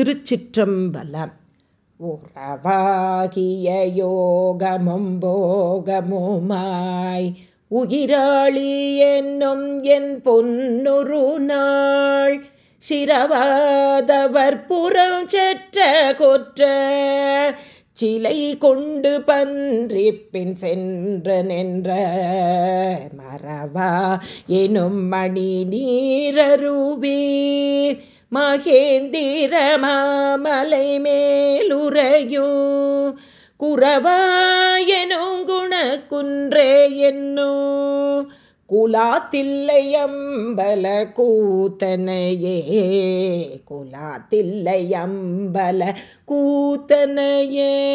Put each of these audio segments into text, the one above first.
திருச்சிற்றம்பலம். உறவாகிய யோகமும் போகமுமாய் உயிராளி என்னும் என் பொன்னுரு நாள். சிரவாதவர் புறம் செற்ற கொற்ற சிலை கொண்டு பன்றிப்பின் பின் சென்ற நின்ற மறவா எனும் மணி நீரருவே. மகேந்திர மாமலை மேலுரையும் குறவாயனும் குணக்குன்றே என்னோ. குலாத்தில்லையம்பல கூத்தனையே. குலாத்தில்லையம்பல கூத்தனையே.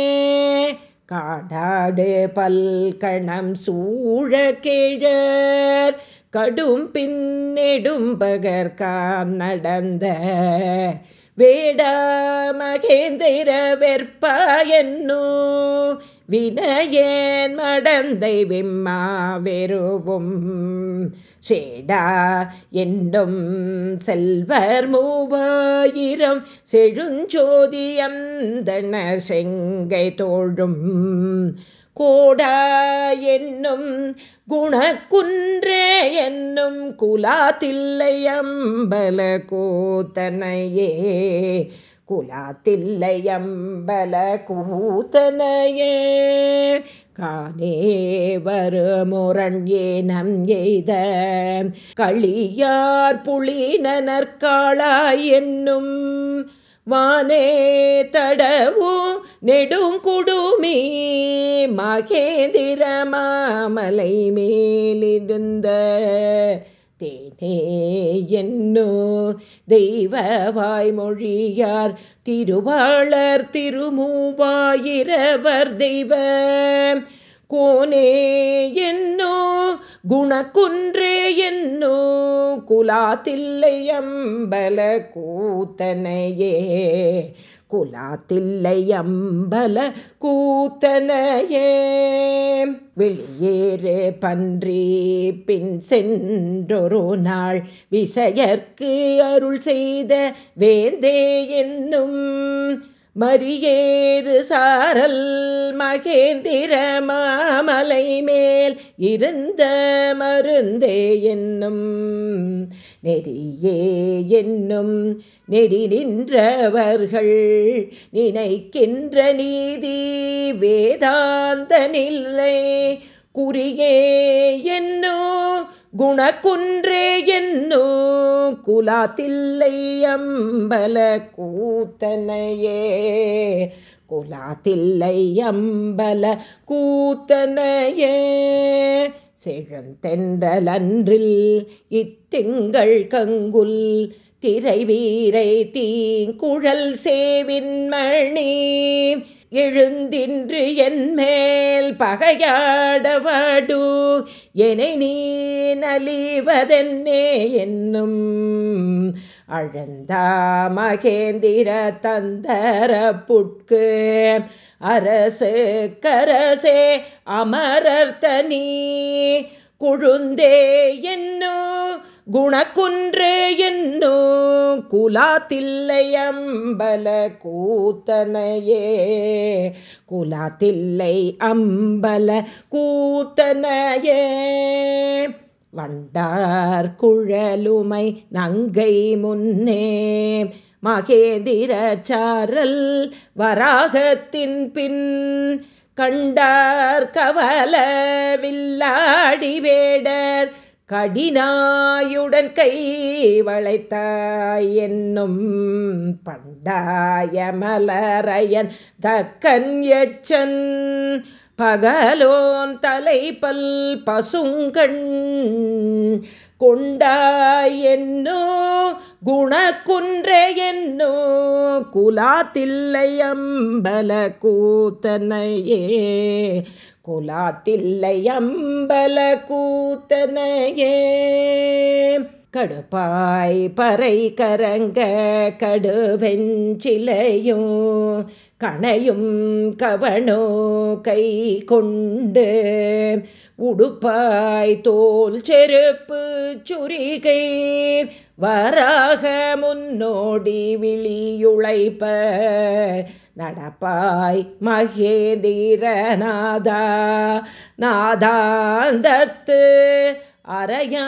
காடாடு பல்கணம் சூழ கிழர். கடும் பின்னெடும் பகற்கான் நடந்த வேடா மகேந்திர வெற்பாயன்னோ வினயேன் மடந்தை விம்மா வெறுவும். சேடா என்னும் செல்வர் மூவாயிரம் செழுஞ்சோதியந்தன செங்கை தோழும். கோடா என்னும் குணக்குன்றே என்னும் குலாத்தில்லை அம்பல கூத்தனையே குலாத்தில்லை அம்பல கூத்தனையே காணே வருமுரண் நம் எய்த களியார் புலினற்காளாய் என்னும் வானே தடவு நெடுங்குடுமி மகேந்திர மாமலை மேலிருந்த தேனே என்னோ தெய்வ வாய்மொழியார் திருவாளர் திருமூவாயிரவர் தெய்வ கோனே என்னோ குணக்குன்றே என்னோ குலாத்தில்லை அம்பல கூத்தனையே. குலாத்தில்லை அம்பல கூத்தனையே. வெளியேறு பன்றி பின் சென்றொரு நாள் விசையற்கு அருள் செய்த வேந்தே என்னும் மரியேறு சாரல் மகேந்திர மாமலை மேல் இருந்த மருந்தே என்னும். நெறியே என்னும். நெறி நின்றவர்கள் நினைக்கின்ற நீதி வேதாந்த நில்லை குறியே என்னோ குணக்குன்றே என்னோ குலாத்தில்லை அம்பல கூத்தனையே. குலாத்தில்லை அம்பல கூத்தனையே. செழுந்தென்றலன்றில் இத்திங்கள் கங்குல் திரை வீரை தீங்குழல் சேவின்மணி எழுந்தின்று என்மேல் பகையாடவாடு. என நீ நலிவதென்னே என்னும் அழந்தா மகேந்திர தந்தர புட்கு அரசு கரசே அமரர்த்தனி. குழுந்தே என்னோ குணக்குன்றே என்னோ குலாத்தில்லையம்பல கூத்தனையே. குலாத்தில்லை அம்பல கூத்தனையே. வண்டார் குழலுமை நங்கை முன்னே. மகேந்திர சாரல் வராகத்தின் பின் கண்டார் கவல வில்லாடி வேடர். கடினாயுடன் கை வளைத்தாய் என்னும் பண்டாய மலரையன் தக்கன் எச்சன் பகலோன் தலைப்பல் பசுங்கண் கொண்டாய் என்னோ குணக்குன்றே என்னோ குலாத்தில்லை அம்பல கூத்தனையே. குலாத்தில்லை அம்பல கூத்தனையே. கடுப்பாய் பறை கரங்க கடுவெஞ்சிலையும் கணையும் கவனோ கை கொண்டு உடுப்பாய் தோல் செருப்பு சுரிகை வராக முன்னோடி விழியுழைப்ப நடப்பாய் மகேந்திரநாதா நாதாந்தத்து அறையா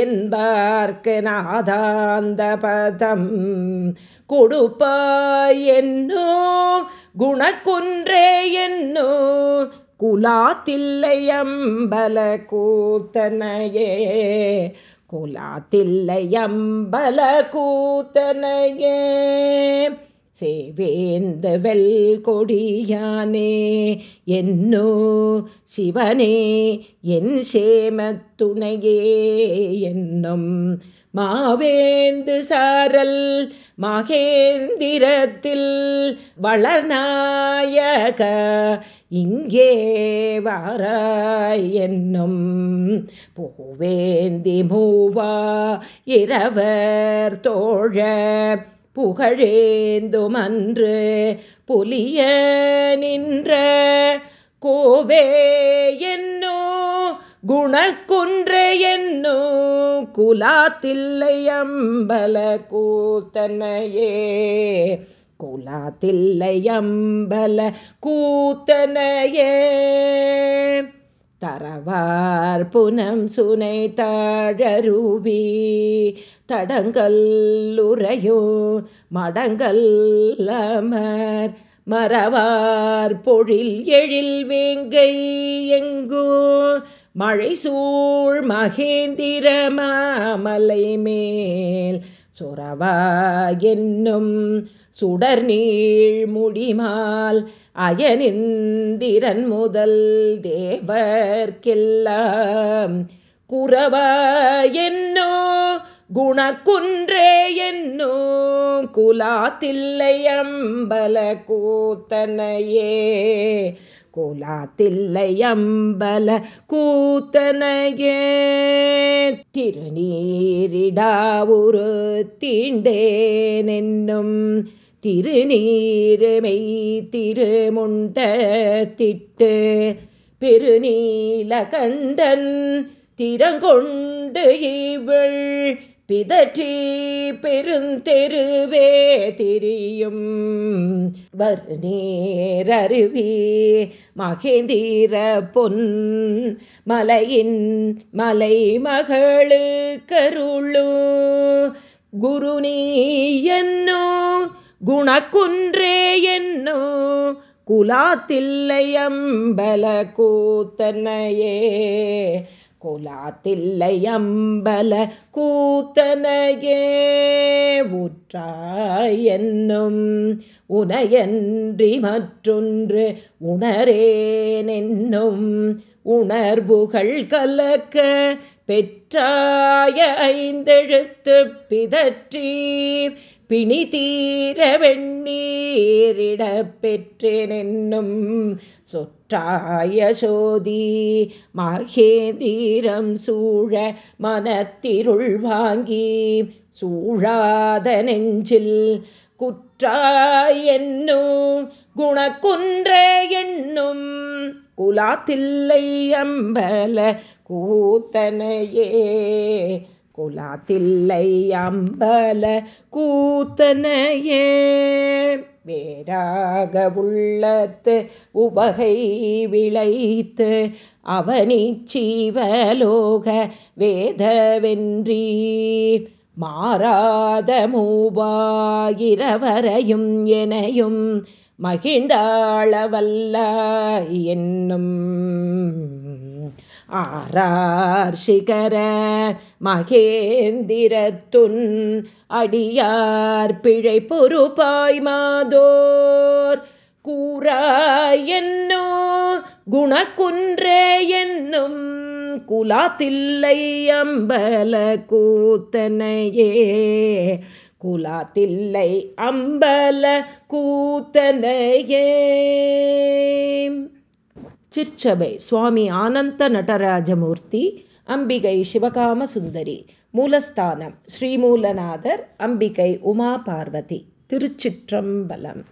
என்பார்க்கு நாதாந்த பதம் கொடுப்பாய் என்னோ குணக்குன்றே என்னோ குலாத்தில்லையம்பல கூத்தனையே குலாத்தில்லையம்பல கூத்தனையே சேவேந்த வெல் கொடியானே என்னோ சிவனே என் சேமத்துணையே என்னும் மாவேந்து சாரல் மகேந்திரத்தில் வளர்நாயக இங்கே வாராய் என்னும் பூவேந்தி மூவா இரவர் தோழ புகழேந்துமன்று புலிய நின்ற கோவே என்னோ குணக்குன்று என்னோ குலாத்தில்லை அம்பல கூத்தனையே. குலாத்தில்லை அம்பல கூத்தனையே. தரவார் புனம் சுனை தாழருவி தடங்கல்லுரையோ மடங்கல் அமர் மறவார் பொழில் எழில் வேங்கை எங்கோ மழை சூழ் மகேந்திர மாமலை மேல் சுரவா என்னும் சுடர் நீள் முடிமால் அயனிந்திரன் முதல் தேவர்க்கெல்லாம் குறவா என்னோ குணக்குன்றே என்னோ குலாத்தில்லை அம்பல கூத்தனையே. குலாத்தில்லை அம்பல கூத்தனையே. திருநீரிடாவுரு தீண்டேனென்னும் திருநீருமை திருமுண்ட திட்டு பெருநீல கண்டன் திறங்கொண்டு இவள் பிதற்றி பெருந்தெருவே திரியும். வருநேரருவி மகேந்திர பொன் மலையின் மலை மகளு கருளு குருநீ என்னோ? குணக்குன்றே என்னோ? குலாத்தில்லை அம்பல கூத்தனையே குலாத்தில்லையம்பல கூத்தனையே. உற்றாய் என்னும் உனையன்றி மற்றொன்று உணரேனென்னும் உணர்வுகள் கலக்க பெற்றாய ஐந்தெழுத்து பிதற்றி பிணி தீர வெண்ணீரிட பெற்றேனென்னும் சொற்றாய சோதி மகேதீரம் சூழ மனத்திருள் வாங்கி சூழாத நெஞ்சில் குற்றாய் என்னும் குணக்குன்ற எண்ணும் குலாத்தில்லை அம்பல கூத்தனையே. குலாத்தில்லை அம்பல கூத்தனையே. வேறாக உள்ளத்து உபகை விளைத்து அவனிச்சீவலோக வேதவென்றி மாறாத மூவாயிரவரையும் எனையும் மகிழ்ந்தாளவல்ல என்னும் ஆரார் சிகர மகேந்திரத்துன் அடியார் பிழை பொறுப்பாய் மாதோர் கூறாய் என்னோ குணக்குன்றே என்னும் குலாத்தில்லை அம்பல கூத்தனையே. குலாத்தில்லை அம்பல கூத்தனையே. சிற்சபை சுவாமி ஆனந்த நடராஜமூர்த்தி அம்பிகை சிவகாம சுந்தரி மூலஸ்தானம் ஸ்ரீமூலநாதர் அம்பிகை உமா பார்வதி திருச்சிற்றம்பலம்.